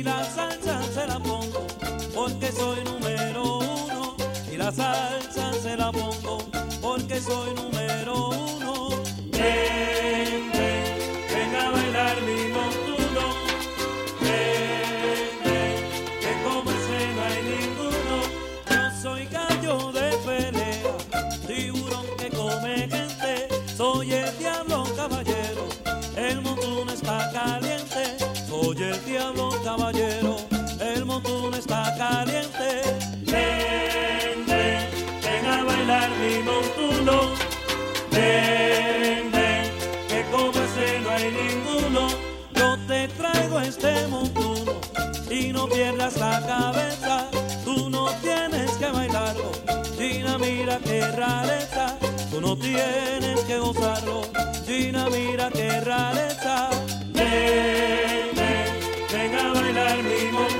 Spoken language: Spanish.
y la salsa se la pongo porque soy número uno y la salsa se la pongo porque soy número uno. luego estemos y no pierdas la cabeza. Tú no tienes que bailarlo, Gina, mira qué rareza. Tú no tienes que gozarlo, Gina, mira qué rareza. Ven, ven, ven a bailar mi mundo.